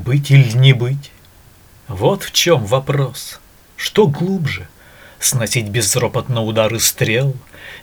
быть или не быть? Вот в чем вопрос. Что глубже? Сносить безропотно удары стрел,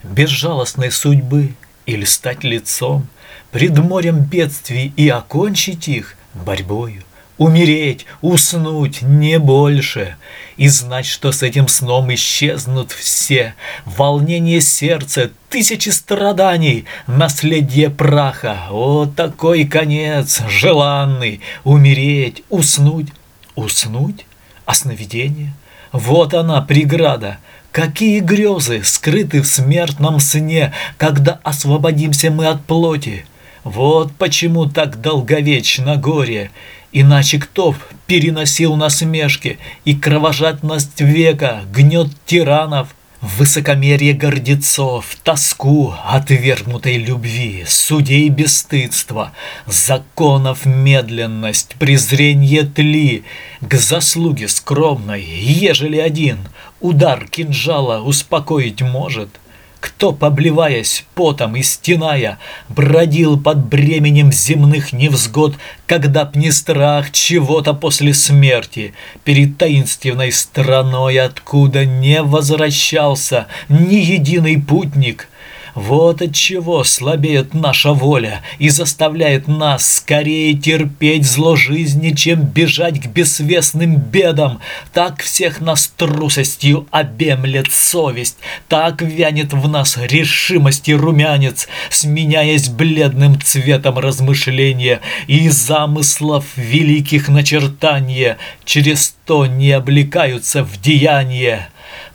Безжалостной судьбы или стать лицом Пред морем бедствий и окончить их борьбою? Умереть, уснуть, не больше. И знать, что с этим сном исчезнут все. Волнение сердца, тысячи страданий, наследие праха. О, такой конец, желанный. Умереть, уснуть, уснуть? А сновидение? Вот она, преграда. Какие грезы скрыты в смертном сне, когда освободимся мы от плоти. Вот почему так долговечно горе, Иначе кто переносил насмешки и кровожадность века, гнет тиранов, Высокомерие гордецов, тоску отвергнутой любви, Судей бесстыдства, законов медленность, презренье тли, К заслуге скромной, ежели один, удар кинжала успокоить может — кто, поблеваясь потом и стеная, бродил под бременем земных невзгод, когда б не страх чего-то после смерти, перед таинственной страной, откуда не возвращался ни единый путник, вот от чего слабеет наша воля и заставляет нас скорее терпеть зло жизни, чем бежать к бессвестным бедам. Так всех нас трусостью обемлет совесть, так вянет в нас решимость и румянец, сменяясь бледным цветом размышления и замыслов великих начертания, через то не облекаются в деяние.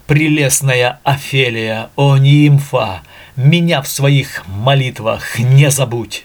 Прелестная Офелия, о нимфа, меня в своих молитвах не забудь.